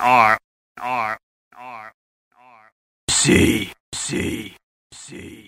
R R R R. C C C.